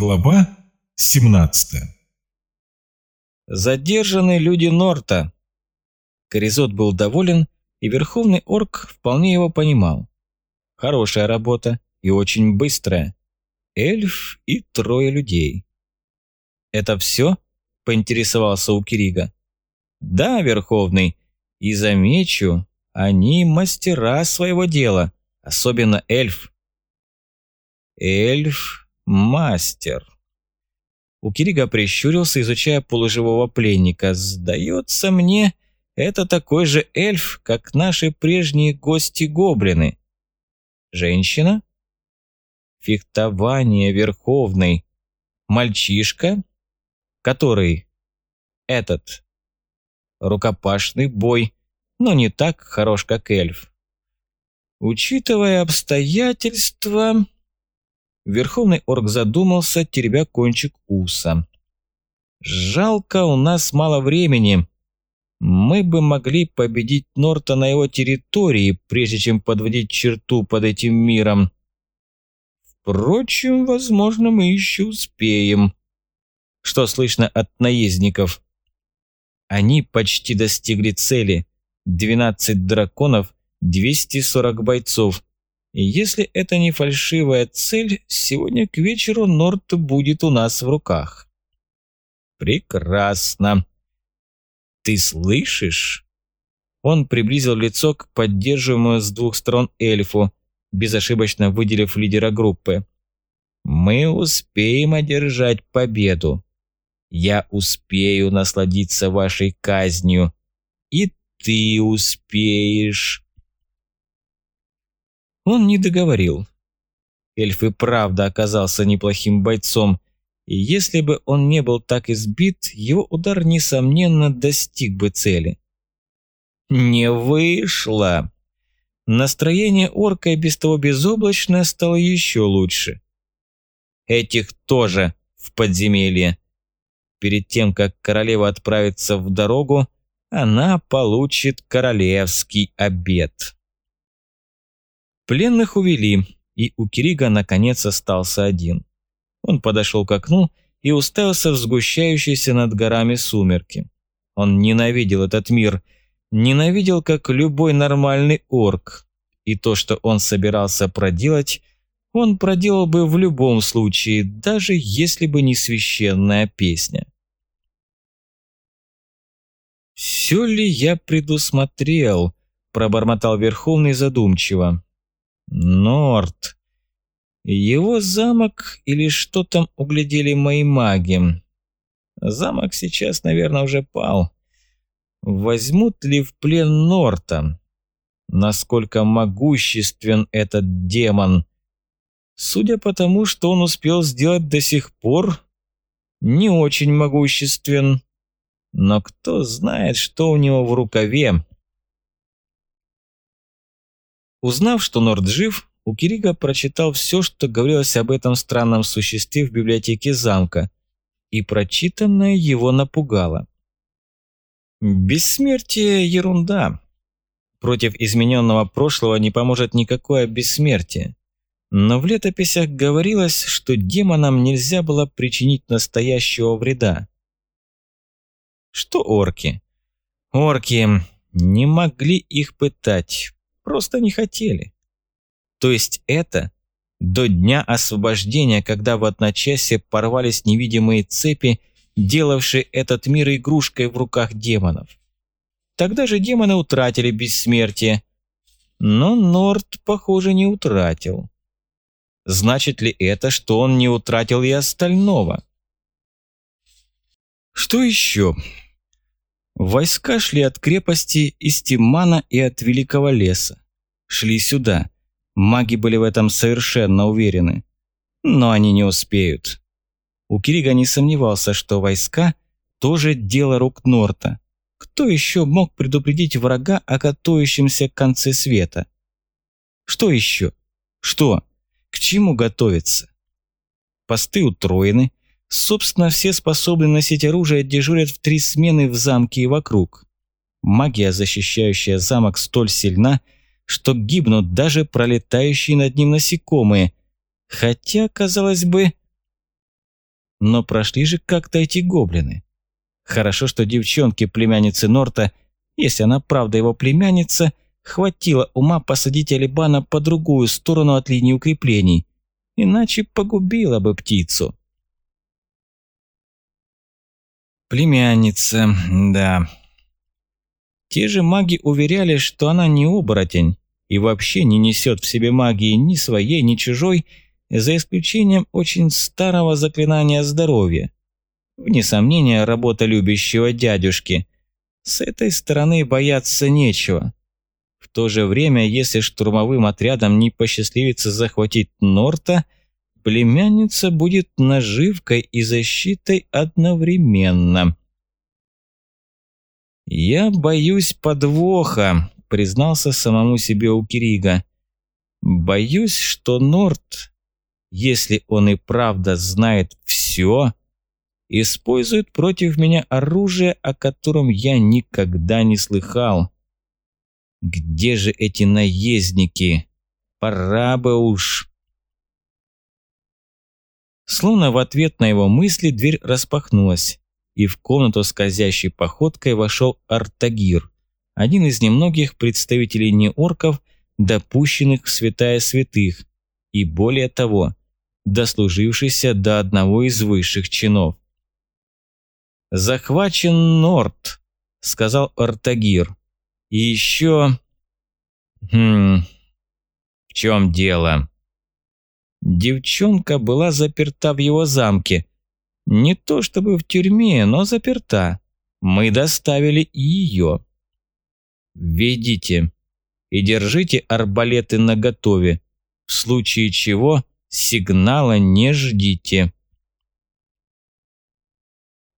Глава 17 Задержаны люди Норта. Коризот был доволен, и Верховный Орк вполне его понимал. Хорошая работа и очень быстрая. Эльф и трое людей. «Это все?» – поинтересовался у Кирига. «Да, Верховный, и замечу, они мастера своего дела, особенно эльф». «Эльф Мастер. У Кирига прищурился, изучая полуживого пленника. Сдается мне, это такой же эльф, как наши прежние гости-гоблины. Женщина? Фехтование верховный. Мальчишка? Который? Этот. Рукопашный бой, но не так хорош, как эльф. Учитывая обстоятельства, Верховный орк задумался, теребя кончик уса. «Жалко, у нас мало времени. Мы бы могли победить Норта на его территории, прежде чем подводить черту под этим миром. Впрочем, возможно, мы еще успеем. Что слышно от наездников? Они почти достигли цели. 12 драконов, 240 бойцов. Если это не фальшивая цель, сегодня к вечеру Норт будет у нас в руках. Прекрасно. Ты слышишь? Он приблизил лицо к поддерживаемому с двух сторон эльфу, безошибочно выделив лидера группы. Мы успеем одержать победу. Я успею насладиться вашей казнью. И ты успеешь. Он не договорил. Эльф и правда оказался неплохим бойцом, и если бы он не был так избит, его удар, несомненно, достиг бы цели. Не вышло. Настроение орка и без того безоблачное стало еще лучше. Этих тоже в подземелье. Перед тем, как королева отправится в дорогу, она получит королевский обед. Пленных увели, и у Кирига наконец остался один. Он подошел к окну и уставился в сгущающиеся над горами сумерки. Он ненавидел этот мир, ненавидел как любой нормальный орк. И то, что он собирался проделать, он проделал бы в любом случае, даже если бы не священная песня. «Все ли я предусмотрел?» – пробормотал Верховный задумчиво. Норт. Его замок или что там углядели мои маги? Замок сейчас, наверное, уже пал. Возьмут ли в плен Норта? Насколько могуществен этот демон? Судя по тому, что он успел сделать до сих пор, не очень могуществен. Но кто знает, что у него в рукаве? Узнав, что Норд жив, у Кирига прочитал все, что говорилось об этом странном существе в библиотеке замка, и прочитанное его напугало. Бессмертие – ерунда. Против измененного прошлого не поможет никакое бессмертие. Но в летописях говорилось, что демонам нельзя было причинить настоящего вреда. Что орки? Орки не могли их пытать, Просто не хотели. То есть это до дня освобождения, когда в одночасье порвались невидимые цепи, делавшие этот мир игрушкой в руках демонов. Тогда же демоны утратили бессмертие. Но Норд, похоже, не утратил. Значит ли это, что он не утратил и остального? Что еще? Войска шли от крепости из Тимана и от Великого леса. Шли сюда. Маги были в этом совершенно уверены. Но они не успеют. У Кирига не сомневался, что войска – тоже дело рук Норта. Кто еще мог предупредить врага о готовящемся конце света? Что еще? Что? К чему готовиться? Посты утроены, Собственно, все способны носить оружие дежурят в три смены в замке и вокруг. Магия, защищающая замок, столь сильна, что гибнут даже пролетающие над ним насекомые. Хотя, казалось бы... Но прошли же как-то эти гоблины. Хорошо, что девчонки племянницы Норта, если она правда его племянница, хватило ума посадить Алибана по другую сторону от линии укреплений, иначе погубила бы птицу. Племянница, да. Те же маги уверяли, что она не оборотень и вообще не несет в себе магии ни своей, ни чужой, за исключением очень старого заклинания здоровья. Вне сомнения, работа любящего дядюшки. С этой стороны бояться нечего. В то же время, если штурмовым отрядом не посчастливится захватить Норта, племянница будет наживкой и защитой одновременно. «Я боюсь подвоха», — признался самому себе Укирига. «Боюсь, что Норт, если он и правда знает все, использует против меня оружие, о котором я никогда не слыхал. Где же эти наездники? Пора бы уж. Словно в ответ на его мысли дверь распахнулась, и в комнату скользящей походкой вошел Артагир, один из немногих представителей неорков, допущенных в святая святых, и более того, дослужившийся до одного из высших чинов. «Захвачен Норт», — сказал Артагир. И еще... Хм... В чем дело? Девчонка была заперта в его замке. Не то чтобы в тюрьме, но заперта. Мы доставили ее. Ведите и держите арбалеты наготове. В случае чего сигнала не ждите.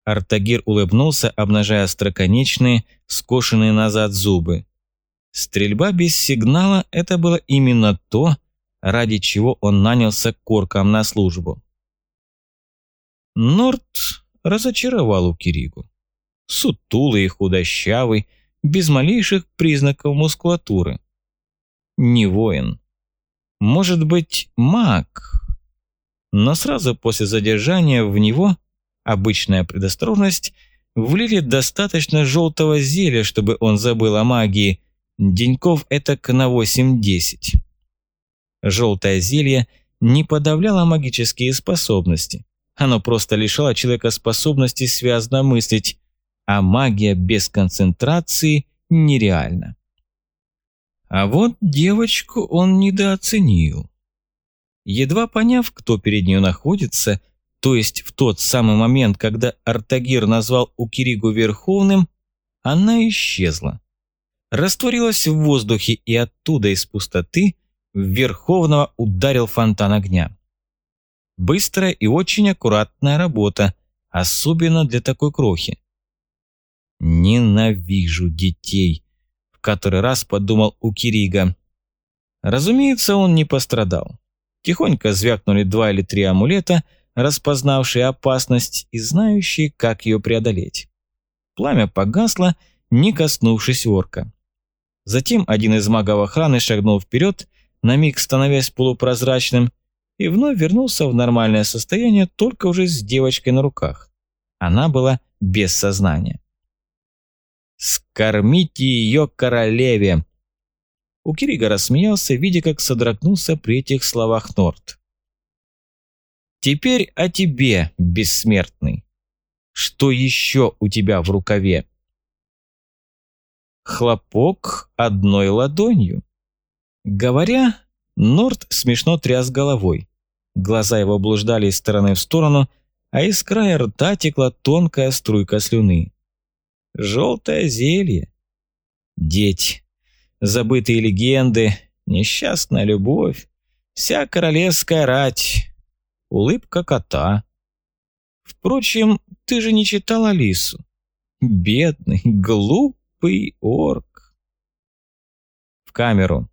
Артагир улыбнулся, обнажая остроконечные, скошенные назад зубы. Стрельба без сигнала – это было именно то, ради чего он нанялся корком на службу. Норт разочаровал у Киригу. Сутулый и худощавый, без малейших признаков мускулатуры. Не воин. Может быть, маг. Но сразу после задержания в него – обычная предосторожность, влили достаточно желтого зелья, чтобы он забыл о магии. Деньков это к на 8-10. Желтое зелье не подавляло магические способности. Оно просто лишало человека способности связно мыслить, а магия без концентрации нереальна. А вот девочку он недооценил. Едва поняв, кто перед ней находится, то есть в тот самый момент, когда Артагир назвал Укиригу Верховным, она исчезла. Растворилась в воздухе, и оттуда из пустоты в Верховного ударил фонтан огня. Быстрая и очень аккуратная работа, особенно для такой крохи. «Ненавижу детей», — в который раз подумал Укирига. Разумеется, он не пострадал. Тихонько звякнули два или три амулета — распознавшие опасность и знающие, как ее преодолеть. Пламя погасло, не коснувшись орка. Затем один из магов охраны шагнул вперед, на миг становясь полупрозрачным, и вновь вернулся в нормальное состояние, только уже с девочкой на руках. Она была без сознания. «Скормите ее королеве!» У Кирига рассмеялся, видя, как содрогнулся при этих словах Норт. Теперь о тебе, бессмертный. Что еще у тебя в рукаве? Хлопок одной ладонью. Говоря, Норт смешно тряс головой. Глаза его блуждали из стороны в сторону, а из края рта текла тонкая струйка слюны. Желтое зелье. Деть. Забытые легенды, несчастная любовь, вся королевская рать улыбка кота. Впрочем, ты же не читал Алису. Бедный, глупый орк. В камеру.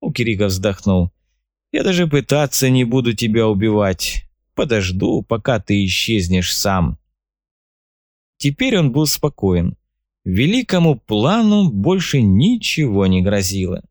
У Кирига вздохнул. Я даже пытаться не буду тебя убивать. Подожду, пока ты исчезнешь сам. Теперь он был спокоен. Великому плану больше ничего не грозило.